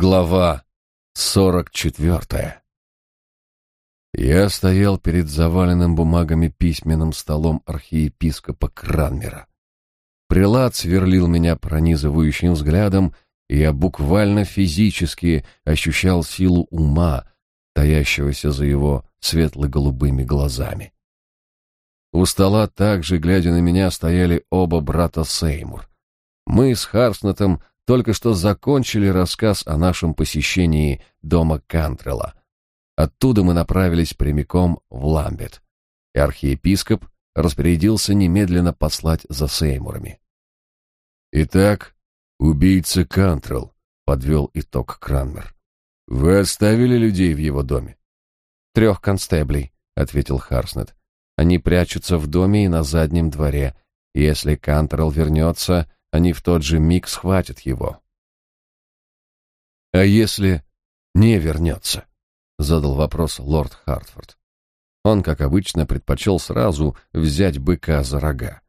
Глава сорок четвертая. Я стоял перед заваленным бумагами письменным столом архиепископа Кранмера. Прилад сверлил меня пронизывающим взглядом, и я буквально физически ощущал силу ума, таящегося за его светло-голубыми глазами. У стола также, глядя на меня, стояли оба брата Сеймур. Мы с Харснетом только что закончили рассказ о нашем посещении дома Кантрелла. Оттуда мы направились прямиком в Ламбет, и архиепископ распорядился немедленно послать за Сеймурами. «Итак, убийца Кантрелл», — подвел итог Кранмер. «Вы оставили людей в его доме?» «Трех констеблей», — ответил Харснет. «Они прячутся в доме и на заднем дворе. Если Кантрелл вернется, они в тот же миг схватят его. «А если не вернется?» — задал вопрос лорд Хартфорд. Он, как обычно, предпочел сразу взять быка за рога.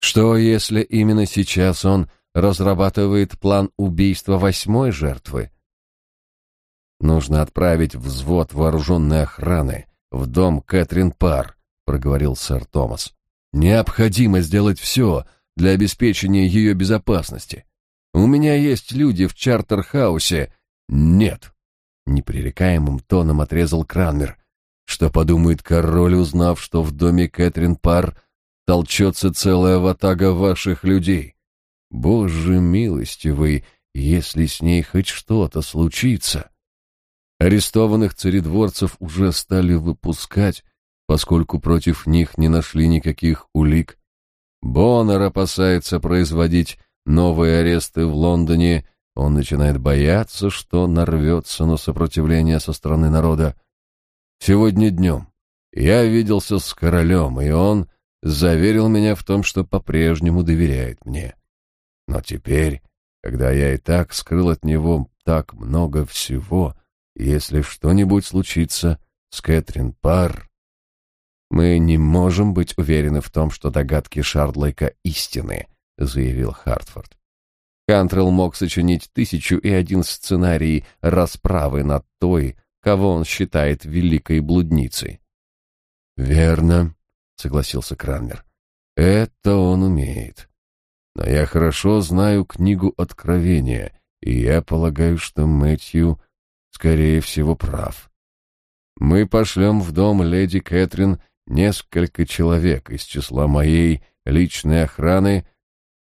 Что, если именно сейчас он разрабатывает план убийства восьмой жертвы? «Нужно отправить взвод вооруженной охраны в дом Кэтрин Пар», — проговорил сэр Томас. «Необходимо сделать все, для обеспечения ее безопасности. У меня есть люди в Чартерхаусе. Нет. Непререкаемым тоном отрезал Кранмер. Что подумает король, узнав, что в доме Кэтрин Пар толчется целая ватага ваших людей? Боже милостивый, если с ней хоть что-то случится. Арестованных царедворцев уже стали выпускать, поскольку против них не нашли никаких улик. Боннер опасается производить новые аресты в Лондоне. Он начинает бояться, что нарвется на сопротивление со стороны народа. Сегодня днем я виделся с королем, и он заверил меня в том, что по-прежнему доверяет мне. Но теперь, когда я и так скрыл от него так много всего, если что-нибудь случится с Кэтрин Парр, мы не можем быть уверены в том, что догадки Шардлейка истинны, заявил Хартфорд. Кантрелл мог сочинить тысячу и один сценарий расправы над той, кого он считает великой блудницей. Верно, согласился Кранмер. Это он умеет. Но я хорошо знаю книгу Откровения, и я полагаю, что Мэтью, скорее всего, прав. Мы пошлем в дом леди Кэтрин несколько человек из числа моей личной охраны,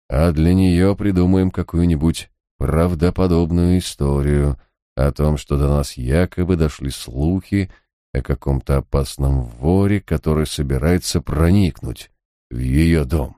а для нее придумаем какую-нибудь правдоподобную историю о том, что до нас якобы дошли слухи о каком-то опасном воре, который собирается проникнуть в ее дом.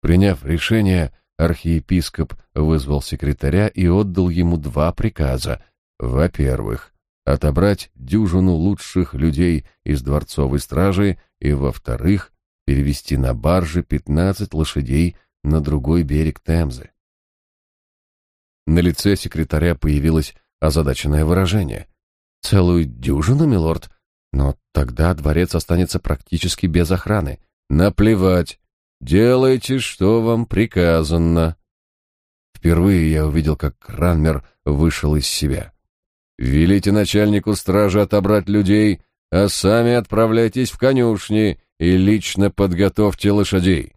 Приняв решение, архиепископ вызвал секретаря и отдал ему два приказа. Во-первых, отобрать дюжину лучших людей из дворцовой стражи и, во-вторых, перевести на барже пятнадцать лошадей на другой берег Темзы. На лице секретаря появилось озадаченное выражение. «Целую дюжину, милорд? Но тогда дворец останется практически без охраны. Наплевать. Делайте, что вам приказано». Впервые я увидел, как Кранмер вышел из себя. Велите начальнику стражи отобрать людей, а сами отправляйтесь в конюшни и лично подготовьте лошадей.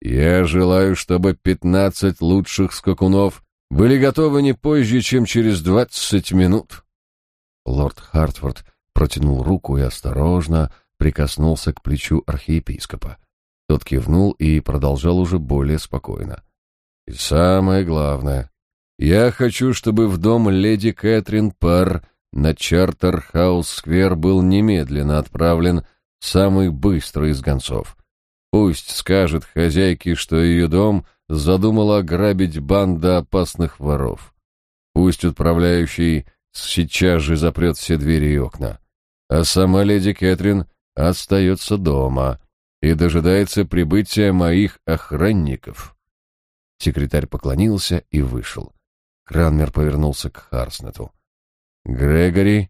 Я желаю, чтобы пятнадцать лучших скакунов были готовы не позже, чем через двадцать минут. Лорд Хартфорд протянул руку и осторожно прикоснулся к плечу архиепископа. Тот кивнул и продолжал уже более спокойно. И самое главное, я хочу, чтобы в дом леди Кэтрин Пар на Чартерхаус-сквер был немедленно отправлен самый быстрый из гонцов. Пусть скажет хозяйке, что ее дом задумала ограбить банда опасных воров. Пусть отправляющий сейчас же запрет все двери и окна. А сама леди Кэтрин остается дома и дожидается прибытия моих охранников. Секретарь поклонился и вышел. Кранмер повернулся к Харснету. «Грегори,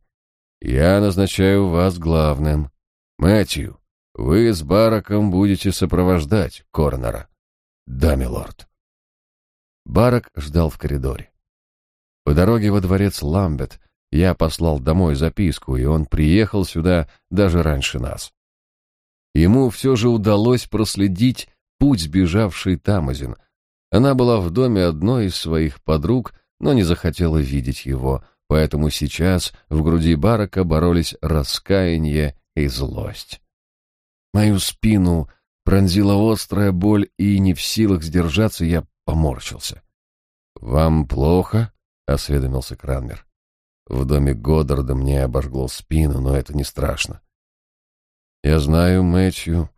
я назначаю вас главным. Мэтью, вы с Бараком будете сопровождать Корнера». «Да, милорд». Барак ждал в коридоре. По дороге во дворец Ламбет я послал домой записку, и он приехал сюда даже раньше нас. Ему все же удалось проследить путь сбежавшей Тамазин. Она была в доме одной из своих подруг, но не захотела видеть его, поэтому сейчас в груди Барака боролись раскаяние и злость. Мою спину пронзила острая боль, и не в силах сдержаться, я поморщился. «Вам плохо?» — осведомился Кранмер. В доме Годдарда мне обожгло спину, но это не страшно. Я знаю, Мэтью,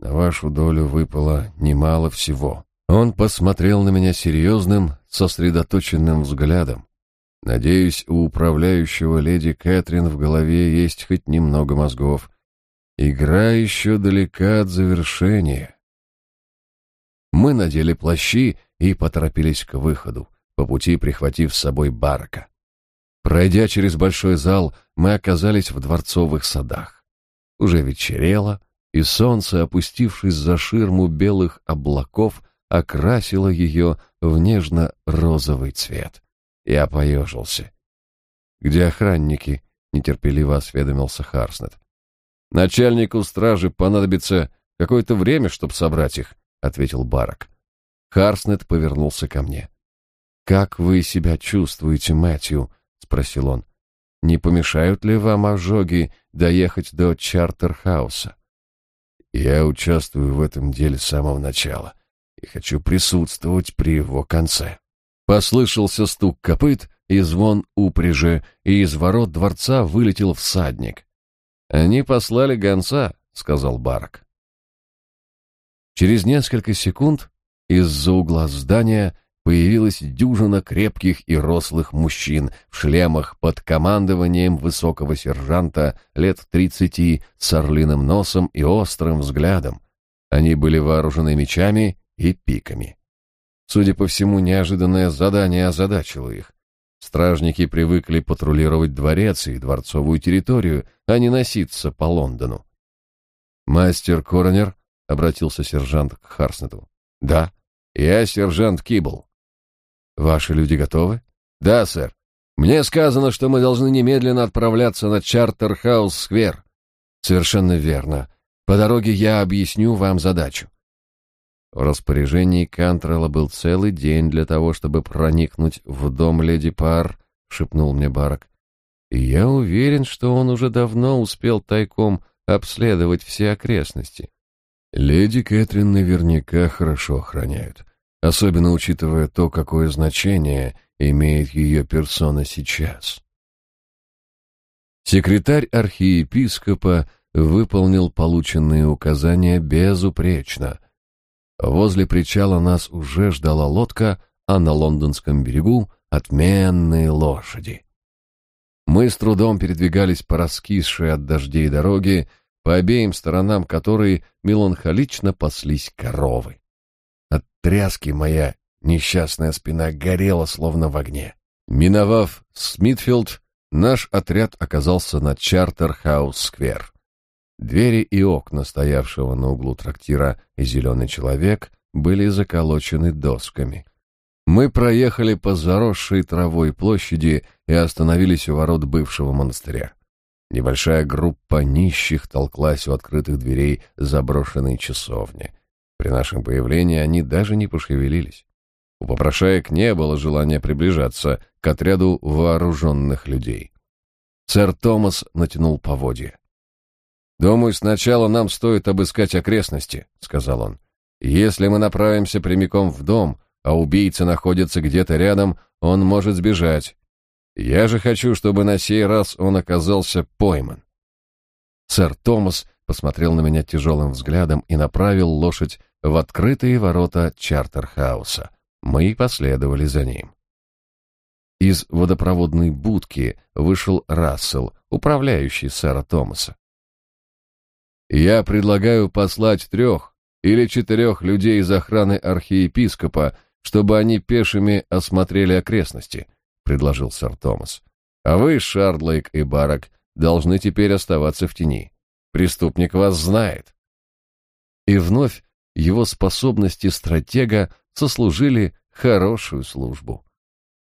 на вашу долю выпало немало всего. Он посмотрел на меня серьезным, сосредоточенным взглядом. Надеюсь, у управляющего леди Кэтрин в голове есть хоть немного мозгов. Игра еще далека от завершения. Мы надели плащи и поторопились к выходу, по пути прихватив с собой барака. Пройдя через большой зал, мы оказались в дворцовых садах. Уже вечерело, и солнце, опустившись за ширму белых облаков, окрасило ее в нежно-розовый цвет. Я поежился. «Где охранники?» — нетерпеливо осведомился Харснет. «Начальнику стражи понадобится какое-то время, чтобы собрать их», — ответил Барак. Харснет повернулся ко мне. «Как вы себя чувствуете, Мэтью?» — спросил он. Не помешают ли вам ожоги доехать до Чартерхауса? Я участвую в этом деле с самого начала и хочу присутствовать при его конце. Послышался стук копыт и звон упряжи, и из ворот дворца вылетел всадник. Они послали гонца, сказал Барак. Через несколько секунд из-за угла здания появилась дюжина крепких и рослых мужчин в шлемах под командованием высокого сержанта лет тридцати с орлиным носом и острым взглядом. Они были вооружены мечами и пиками. Судя по всему, неожиданное задание озадачило их. Стражники привыкли патрулировать дворец и дворцовую территорию, а не носиться по Лондону. «Мастер Коронер?» — обратился сержант к Харснету. «Да, я сержант Кибл. Ваши люди готовы? Да, сэр. Мне сказано, что мы должны немедленно отправляться на Чартерхаус-сквер. Совершенно верно. По дороге я объясню вам задачу. В распоряжении Кантрелла был целый день для того, чтобы проникнуть в дом леди Пар, шепнул мне Барак. И я уверен, что он уже давно успел тайком обследовать все окрестности. Леди Кэтрин наверняка хорошо охраняют особенно учитывая то, какое значение имеет ее персона сейчас. Секретарь архиепископа выполнил полученные указания безупречно. Возле причала нас уже ждала лодка, а на лондонском берегу отменные лошади. Мы с трудом передвигались по раскисшей от дождей дороге, по обеим сторонам которой меланхолично паслись коровы. От тряски моя несчастная спина горела, словно в огне. Миновав Смитфилд, наш отряд оказался на Чартерхаус-сквер. Двери и окна стоявшего на углу трактира «Зеленый человек» были заколочены досками. Мы проехали по заросшей травой площади и остановились у ворот бывшего монастыря. Небольшая группа нищих толклась у открытых дверей заброшенной часовни. При нашем появлении они даже не пошевелились. У попрошаек не было желания приближаться к отряду вооруженных людей. Сэр Томас натянул поводья. «Думаю, сначала нам стоит обыскать окрестности», — сказал он. «Если мы направимся прямиком в дом, а убийца находится где-то рядом, он может сбежать. Я же хочу, чтобы на сей раз он оказался пойман». Сэр Томас посмотрел на меня тяжелым взглядом и направил лошадь в открытые ворота Чартерхауса. Мы последовали за ним. Из водопроводной будки вышел Рассел, управляющий сэра Томаса. «Я предлагаю послать трех или четырех людей из охраны архиепископа, чтобы они пешими осмотрели окрестности», — предложил сэр Томас. «А вы, Шардлейк и Барак, должны теперь оставаться в тени. Преступник вас знает. И вновь его способности стратега сослужили хорошую службу.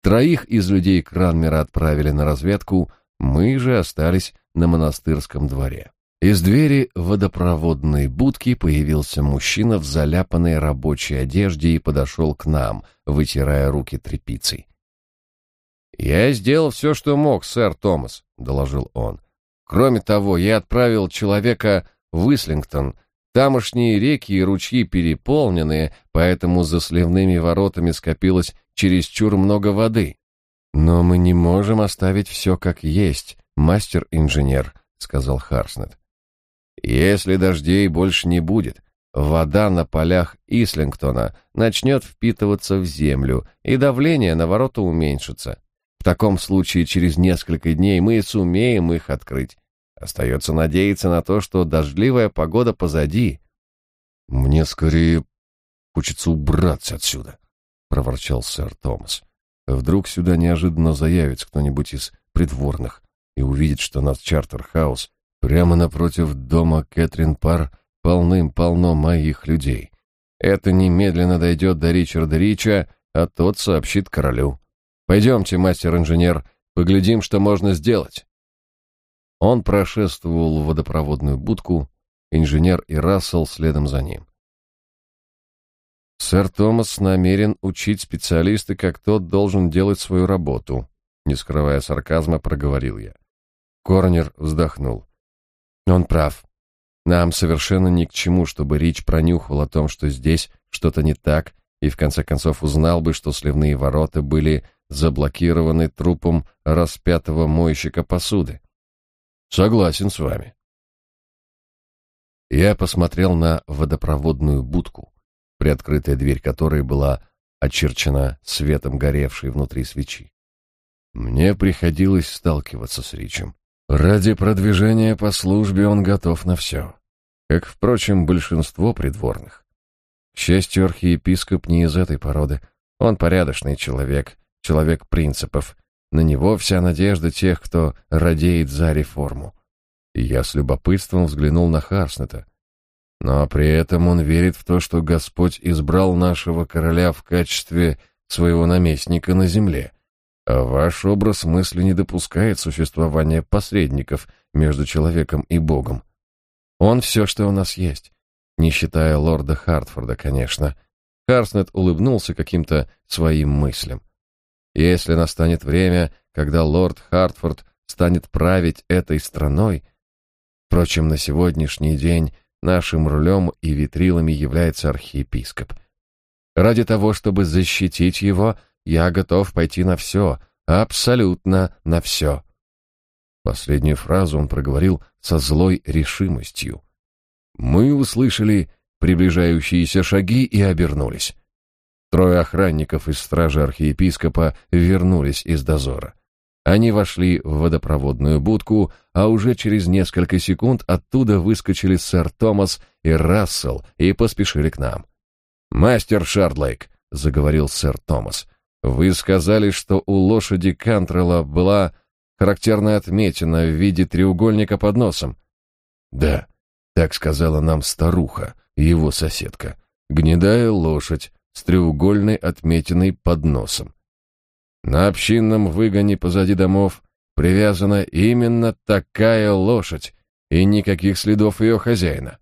Троих из людей Кранмера отправили на разведку, мы же остались на монастырском дворе. Из двери водопроводной будки появился мужчина в заляпанной рабочей одежде и подошел к нам, вытирая руки тряпицей. «Я сделал все, что мог, сэр Томас», — доложил он. «Кроме того, я отправил человека в Ислингтон. Тамошние реки и ручьи переполнены, поэтому за сливными воротами скопилось чересчур много воды. Но мы не можем оставить все как есть, мастер-инженер», — сказал Харснет. «Если дождей больше не будет, вода на полях Ислингтона начнет впитываться в землю, и давление на ворота уменьшится. В таком случае через несколько дней мы сумеем их открыть. Остается надеяться на то, что дождливая погода позади. Мне скорее хочется убраться отсюда, проворчал сэр Томас. Вдруг сюда неожиданно заявится кто-нибудь из придворных и увидит, что наш чартер-хаус прямо напротив дома Кэтрин Пар полным-полно моих людей. Это немедленно дойдет до Ричарда Рича, а тот сообщит королю. Пойдемте, мастер-инженер, поглядим, что можно сделать. Он прошествовал в водопроводную будку, инженер и Рассел следом за ним. Сэр Томас намерен учить специалиста, как тот должен делать свою работу, не скрывая сарказма, проговорил я. Корнер вздохнул. Он прав. Нам совершенно ни к чему, чтобы Рич пронюхал о том, что здесь что-то не так, и в конце концов узнал бы, что сливные ворота были заблокированы трупом распятого мойщика посуды. Согласен с вами. Я посмотрел на водопроводную будку, приоткрытая дверь которой была очерчена светом горевшей внутри свечи. Мне приходилось сталкиваться с Ричем. Ради продвижения по службе он готов на все, как, впрочем, большинство придворных. К счастью, архиепископ не из этой породы. Он порядочный человек, человек принципов. На него вся надежда тех, кто радеет за реформу. И я с любопытством взглянул на Харснета. Но при этом он верит в то, что Господь избрал нашего короля в качестве своего наместника на земле. Ваш образ мысли не допускает существования посредников между человеком и Богом. Он все, что у нас есть, не считая лорда Хартфорда, конечно. Харснет улыбнулся каким-то своим мыслям. Если настанет время, когда лорд Хартфорд станет править этой страной, впрочем, на сегодняшний день нашим рулем и витрилами является архиепископ. Ради того, чтобы защитить его, я готов пойти на все, абсолютно на все. Последнюю фразу он проговорил со злой решимостью. Мы услышали приближающиеся шаги и обернулись. Трое охранников из стражи архиепископа вернулись из дозора. Они вошли в водопроводную будку, а уже через несколько секунд оттуда выскочили сэр Томас и Рассел и поспешили к нам. «Мастер Шардлейк», — заговорил сэр Томас, — «вы сказали, что у лошади Кантрелла была характерная отметина в виде треугольника под носом». «Да», — так сказала нам старуха, его соседка. «Гнедая лошадь, с треугольной отметиной под носом. На общинном выгоне позади домов привязана именно такая лошадь, и никаких следов ее хозяина.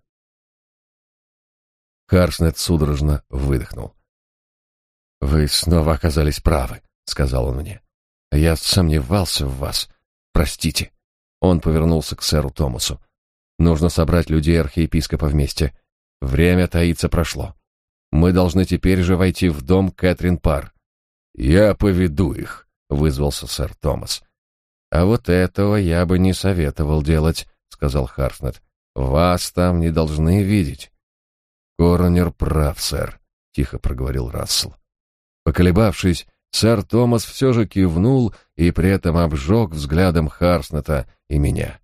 Харснет судорожно выдохнул. «Вы снова оказались правы», — сказал он мне. «Я сомневался в вас. Простите». Он повернулся к сэру Томасу. «Нужно собрать людей архиепископа вместе. Время таится прошло. Мы должны теперь же войти в дом Кэтрин Пар. Я поведу их, вызвался сэр Томас. А вот этого я бы не советовал делать, сказал Харснет. Вас там не должны видеть. Коронер прав, сэр, тихо проговорил Рассел. Поколебавшись, сэр Томас все же кивнул и при этом обжег взглядом Харснета и меня.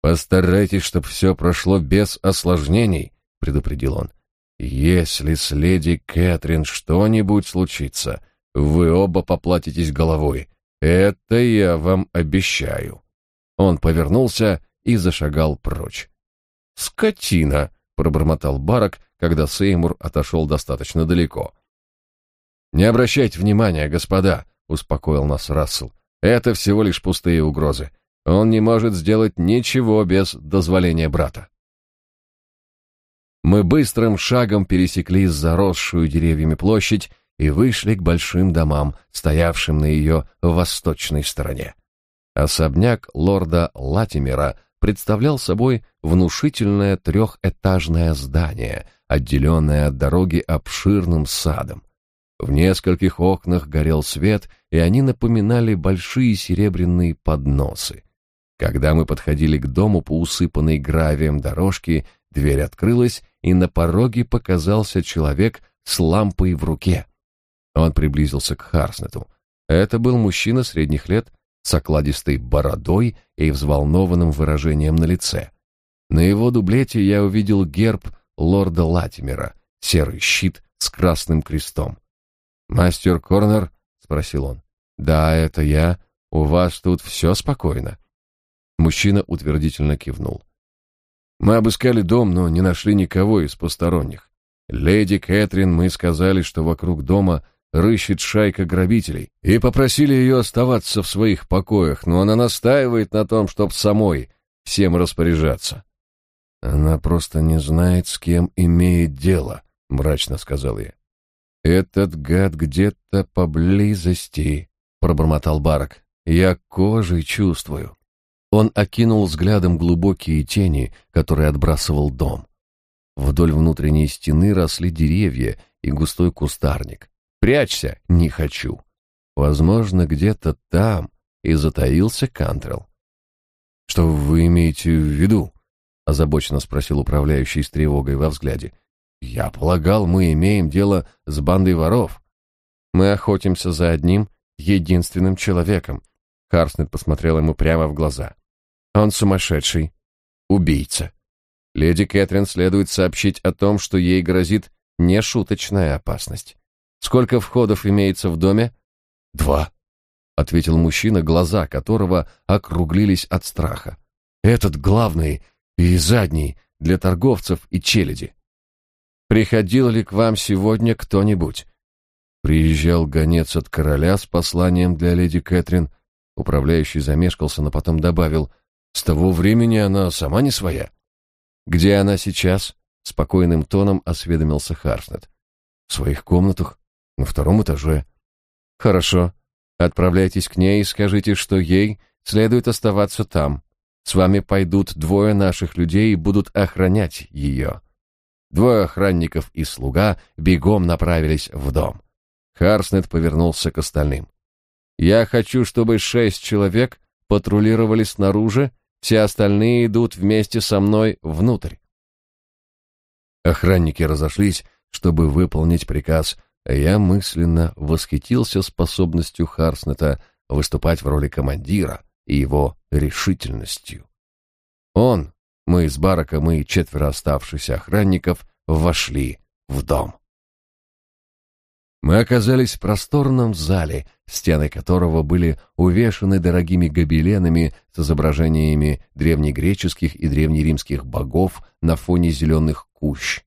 Постарайтесь, чтобы все прошло без осложнений, предупредил он. Если с леди Кэтрин что-нибудь случится, вы оба поплатитесь головой. Это я вам обещаю. Он повернулся и зашагал прочь. Скотина, пробормотал Барак, когда Сеймур отошел достаточно далеко. Не обращайте внимания, господа, успокоил нас Рассел. Это всего лишь пустые угрозы. Он не может сделать ничего без дозволения брата. Мы быстрым шагом пересекли заросшую деревьями площадь и вышли к большим домам, стоявшим на ее восточной стороне. Особняк лорда Латимера представлял собой внушительное трехэтажное здание, отделенное от дороги обширным садом. В нескольких окнах горел свет, и они напоминали большие серебряные подносы. Когда мы подходили к дому по усыпанной гравием дорожке, дверь открылась, и на пороге показался человек с лампой в руке. Он приблизился к Харснету. Это был мужчина средних лет с окладистой бородой и взволнованным выражением на лице. На его дублете я увидел герб лорда Латимера, серый щит с красным крестом. «Мастер Корнер?» — спросил он. «Да, это я. У вас тут все спокойно?» Мужчина утвердительно кивнул. Мы обыскали дом, но не нашли никого из посторонних. Леди Кэтрин мы сказали, что вокруг дома рыщет шайка грабителей, и попросили ее оставаться в своих покоях, но она настаивает на том, чтоб самой всем распоряжаться. Она просто не знает, с кем имеет дело, мрачно сказал я. Этот гад где-то поблизости, пробормотал Барак. Я кожей чувствую. Он окинул взглядом глубокие тени, которые отбрасывал дом. Вдоль внутренней стены росли деревья и густой кустарник. Прячься, не хочу. Возможно, где-то там и затаился Кантрел. Что вы имеете в виду? озабоченно спросил управляющий с тревогой во взгляде. Я полагал, мы имеем дело с бандой воров. Мы охотимся за одним единственным человеком. Харснет посмотрел ему прямо в глаза. Он сумасшедший. Убийца. Леди Кэтрин следует сообщить о том, что ей грозит нешуточная опасность. Сколько входов имеется в доме? Два, ответил мужчина, глаза которого округлились от страха. Этот главный и задний для торговцев и челяди. Приходил ли к вам сегодня кто-нибудь? Приезжал гонец от короля с посланием для леди Кэтрин. Управляющий замешкался, но потом добавил — с того времени она сама не своя. Где она сейчас? Спокойным тоном осведомился Харснет. В своих комнатах, на втором этаже. Хорошо. Отправляйтесь к ней и скажите, что ей следует оставаться там. С вами пойдут двое наших людей и будут охранять ее. Двое охранников и слуга бегом направились в дом. Харснет повернулся к остальным. Я хочу, чтобы шесть человек патрулировали снаружи все остальные идут вместе со мной внутрь. Охранники разошлись, чтобы выполнить приказ, а я мысленно восхитился способностью Харснета выступать в роли командира и его решительностью. Он, мы с Бараком и четверо оставшихся охранников вошли в дом. Мы оказались в просторном зале, стены которого были увешаны дорогими гобеленами с изображениями древнегреческих и древнеримских богов на фоне зеленых кущ.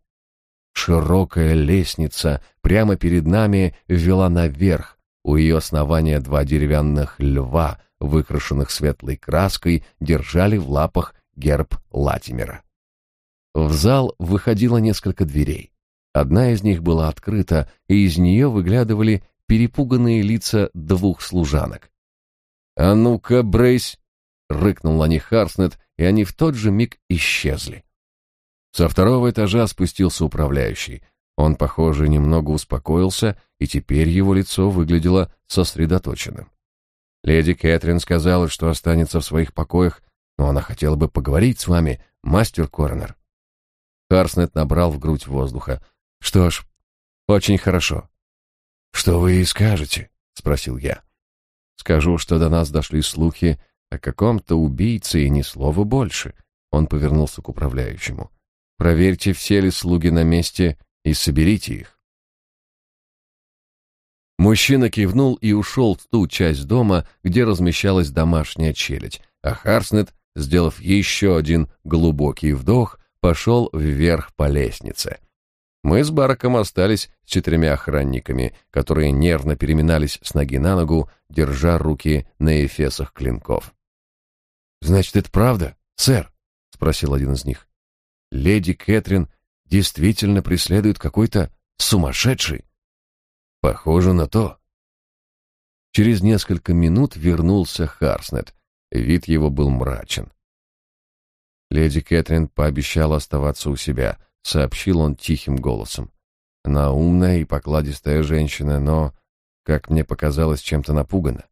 Широкая лестница прямо перед нами вела наверх. У ее основания два деревянных льва, выкрашенных светлой краской, держали в лапах герб Латимера. В зал выходило несколько дверей. Одна из них была открыта, и из нее выглядывали перепуганные лица двух служанок. «А ну-ка, брейсь!» — рыкнул на них Харснет, и они в тот же миг исчезли. Со второго этажа спустился управляющий. Он, похоже, немного успокоился, и теперь его лицо выглядело сосредоточенным. Леди Кэтрин сказала, что останется в своих покоях, но она хотела бы поговорить с вами, мастер Корнер. Харснет набрал в грудь воздуха. Что ж, очень хорошо. Что вы и скажете? спросил я. Скажу, что до нас дошли слухи о каком-то убийце и ни слова больше. Он повернулся к управляющему. Проверьте, все ли слуги на месте и соберите их. Мужчина кивнул и ушел в ту часть дома, где размещалась домашняя челядь, а Харснет, сделав еще один глубокий вдох, пошел вверх по лестнице. Мы с Бараком остались с четырьмя охранниками, которые нервно переминались с ноги на ногу, держа руки на эфесах клинков. «Значит, это правда, сэр?» — спросил один из них. «Леди Кэтрин действительно преследует какой-то сумасшедший?» «Похоже на то». Через несколько минут вернулся Харснет. Вид его был мрачен. Леди Кэтрин пообещала оставаться у себя — сообщил он тихим голосом. Она умная и покладистая женщина, но, как мне показалось, чем-то напугана.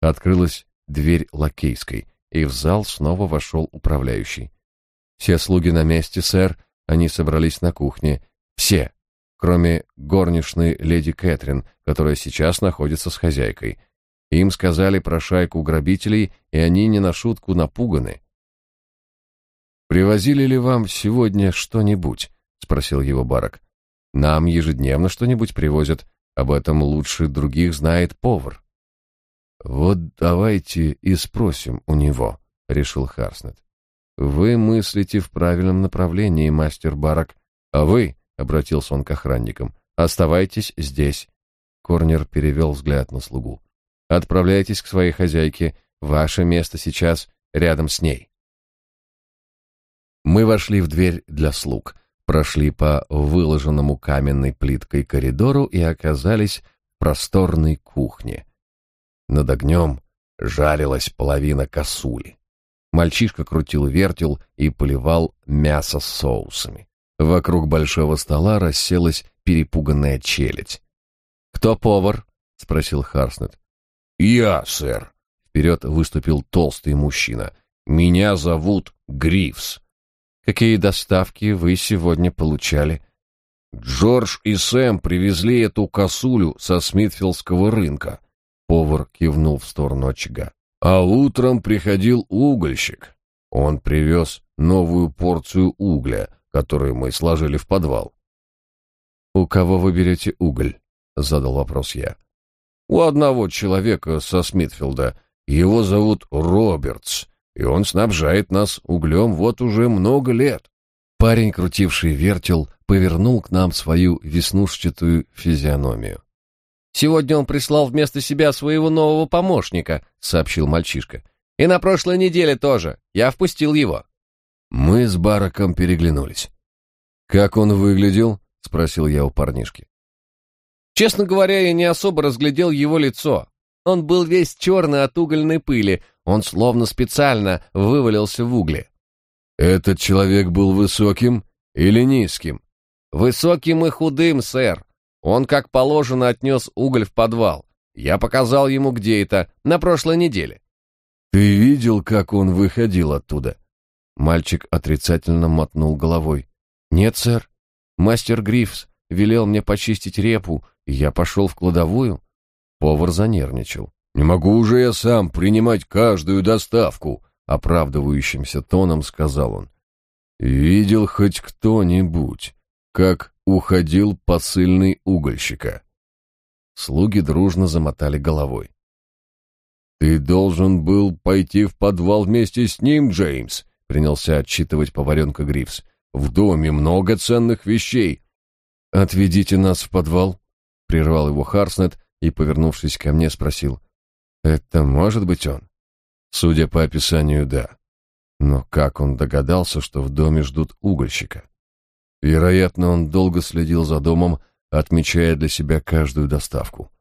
Открылась дверь лакейской, и в зал снова вошел управляющий. Все слуги на месте, сэр, они собрались на кухне. Все, кроме горничной леди Кэтрин, которая сейчас находится с хозяйкой. Им сказали про шайку грабителей, и они не на шутку напуганы. «Привозили ли вам сегодня что-нибудь?» — спросил его Барак. «Нам ежедневно что-нибудь привозят. Об этом лучше других знает повар». «Вот давайте и спросим у него», — решил Харснет. «Вы мыслите в правильном направлении, мастер Барак. А вы, — обратился он к охранникам, — оставайтесь здесь». Корнер перевел взгляд на слугу. «Отправляйтесь к своей хозяйке. Ваше место сейчас рядом с ней». Мы вошли в дверь для слуг, прошли по выложенному каменной плиткой коридору и оказались в просторной кухне. Над огнем жарилась половина косули. Мальчишка крутил вертел и поливал мясо соусами. Вокруг большого стола расселась перепуганная челядь. «Кто повар?» — спросил Харснет. «Я, сэр», — вперед выступил толстый мужчина. «Меня зовут Грифс. Какие доставки вы сегодня получали? Джордж и Сэм привезли эту косулю со Смитфилдского рынка. Повар кивнул в сторону очага. А утром приходил угольщик. Он привез новую порцию угля, которую мы сложили в подвал. «У кого вы берете уголь?» — задал вопрос я. «У одного человека со Смитфилда. Его зовут Робертс и он снабжает нас углем вот уже много лет. Парень, крутивший вертел, повернул к нам свою веснушчатую физиономию. «Сегодня он прислал вместо себя своего нового помощника», — сообщил мальчишка. «И на прошлой неделе тоже. Я впустил его». Мы с Бараком переглянулись. «Как он выглядел?» — спросил я у парнишки. Честно говоря, я не особо разглядел его лицо. Он был весь черный от угольной пыли, он словно специально вывалился в угли. «Этот человек был высоким или низким?» «Высоким и худым, сэр. Он, как положено, отнес уголь в подвал. Я показал ему, где это, на прошлой неделе». «Ты видел, как он выходил оттуда?» Мальчик отрицательно мотнул головой. «Нет, сэр. Мастер Грифс велел мне почистить репу, и я пошел в кладовую». Повар занервничал. «Не могу уже я сам принимать каждую доставку», — оправдывающимся тоном сказал он. «Видел хоть кто-нибудь, как уходил посыльный угольщика?» Слуги дружно замотали головой. «Ты должен был пойти в подвал вместе с ним, Джеймс», — принялся отчитывать поваренка Грифс. «В доме много ценных вещей». «Отведите нас в подвал», — прервал его Харснет и, повернувшись ко мне, спросил. Это может быть он? Судя по описанию, да. Но как он догадался, что в доме ждут угольщика? Вероятно, он долго следил за домом, отмечая для себя каждую доставку.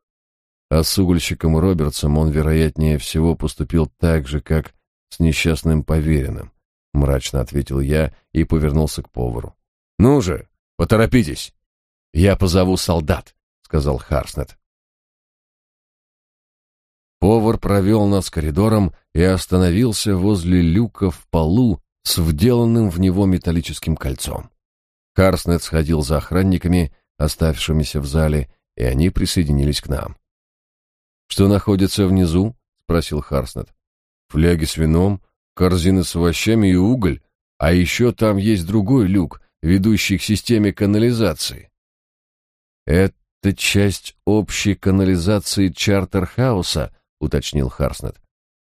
А с угольщиком Робертсом он, вероятнее всего, поступил так же, как с несчастным поверенным, мрачно ответил я и повернулся к повару. Ну же, поторопитесь. Я позову солдат, сказал Харснет. Повар провел нас коридором и остановился возле люка в полу с вделанным в него металлическим кольцом. Харснет сходил за охранниками, оставшимися в зале, и они присоединились к нам. «Что находится внизу?» — спросил Харснет. «Фляги с вином, корзины с овощами и уголь, а еще там есть другой люк, ведущий к системе канализации». «Это часть общей канализации Чартерхауса», — уточнил Харснет.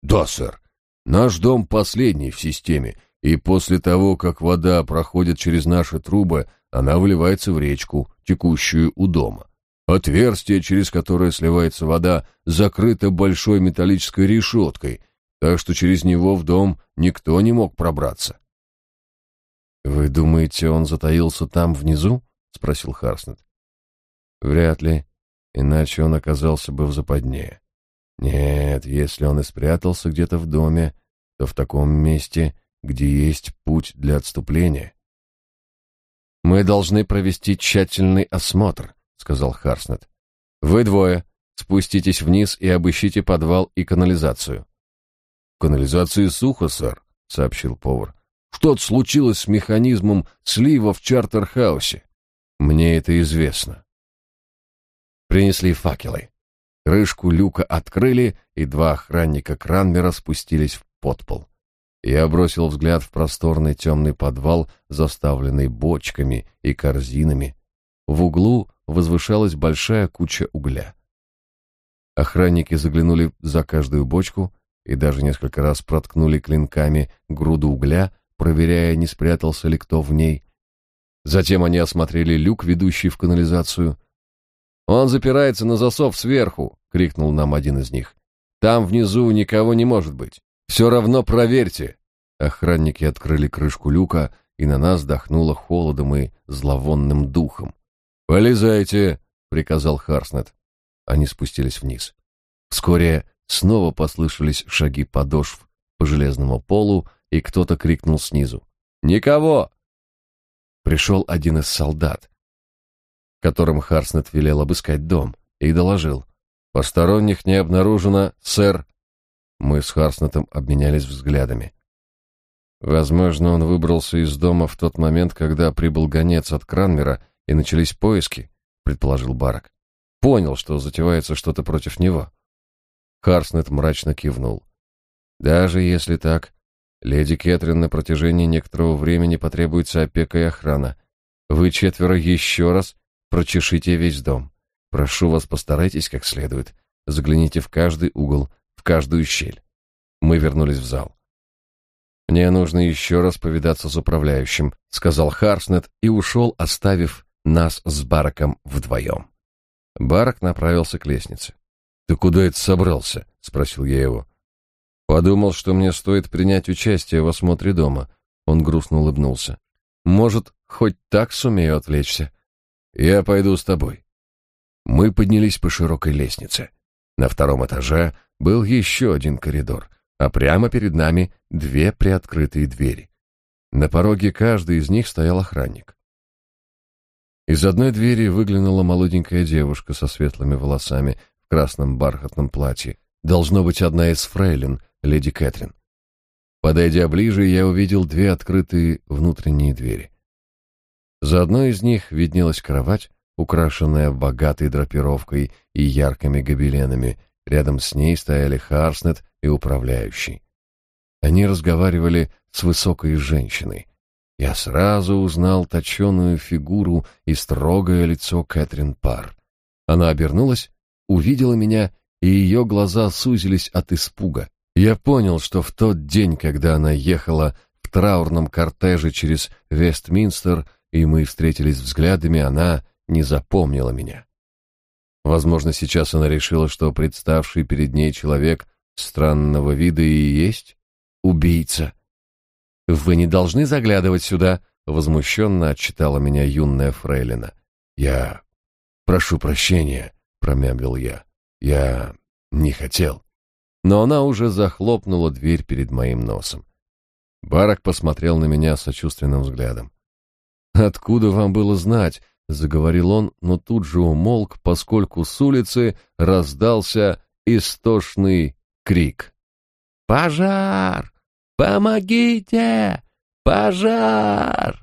«Да, сэр. Наш дом последний в системе, и после того, как вода проходит через наши трубы, она выливается в речку, текущую у дома. Отверстие, через которое сливается вода, закрыто большой металлической решеткой, так что через него в дом никто не мог пробраться. «Вы думаете, он затаился там внизу?» — спросил Харснет. «Вряд ли, иначе он оказался бы в западне. Нет, если он и спрятался где-то в доме, то в таком месте, где есть путь для отступления». «Мы должны провести тщательный осмотр», — сказал Харснет. «Вы двое спуститесь вниз и обыщите подвал и канализацию». «В канализации сухо, сэр», — сообщил повар. Что-то случилось с механизмом слива в Чартерхаусе. Мне это известно. Принесли факелы. Крышку люка открыли, и два охранника Кранмера спустились в подпол. Я бросил взгляд в просторный темный подвал, заставленный бочками и корзинами. В углу возвышалась большая куча угля. Охранники заглянули за каждую бочку и даже несколько раз проткнули клинками груду угля, проверяя, не спрятался ли кто в ней. Затем они осмотрели люк, ведущий в канализацию. «Он запирается на засов сверху!» — крикнул нам один из них. «Там внизу никого не может быть. Все равно проверьте!» Охранники открыли крышку люка, и на нас дохнуло холодом и зловонным духом. «Полезайте!» — приказал Харснет. Они спустились вниз. Вскоре снова послышались шаги подошв по железному полу, и кто-то крикнул снизу. «Никого!» Пришел один из солдат, которым Харснет велел обыскать дом, и доложил. «Посторонних не обнаружено, сэр!» Мы с Харснетом обменялись взглядами. Возможно, он выбрался из дома в тот момент, когда прибыл гонец от Кранмера, и начались поиски, предположил Барак. Понял, что затевается что-то против него. Харснет мрачно кивнул. Даже если так, Леди Кэтрин на протяжении некоторого времени потребуется опека и охрана. Вы четверо еще раз прочешите весь дом. Прошу вас, постарайтесь как следует. Загляните в каждый угол, в каждую щель. Мы вернулись в зал. Мне нужно еще раз повидаться с управляющим, сказал Харснет и ушел, оставив нас с Бараком вдвоем. Барак направился к лестнице. Ты куда это собрался? спросил я его. Подумал, что мне стоит принять участие в осмотре дома. Он грустно улыбнулся. Может, хоть так сумею отвлечься. Я пойду с тобой. Мы поднялись по широкой лестнице. На втором этаже был еще один коридор, а прямо перед нами две приоткрытые двери. На пороге каждой из них стоял охранник. Из одной двери выглянула молоденькая девушка со светлыми волосами в красном бархатном платье. Должно быть одна из фрейлин, леди Кэтрин. Подойдя ближе, я увидел две открытые внутренние двери. За одной из них виднелась кровать, украшенная богатой драпировкой и яркими гобеленами. Рядом с ней стояли Харснет и управляющий. Они разговаривали с высокой женщиной. Я сразу узнал точеную фигуру и строгое лицо Кэтрин Пар. Она обернулась, увидела меня, и ее глаза сузились от испуга. Я понял, что в тот день, когда она ехала в траурном кортеже через Вестминстер, и мы встретились взглядами, она не запомнила меня. Возможно, сейчас она решила, что представший перед ней человек странного вида и есть убийца. «Вы не должны заглядывать сюда», — возмущенно отчитала меня юная фрейлина. «Я прошу прощения», — промямлил я. «Я не хотел» но она уже захлопнула дверь перед моим носом. Барак посмотрел на меня сочувственным взглядом. «Откуда вам было знать?» — заговорил он, но тут же умолк, поскольку с улицы раздался истошный крик. «Пожар! Помогите! Пожар!»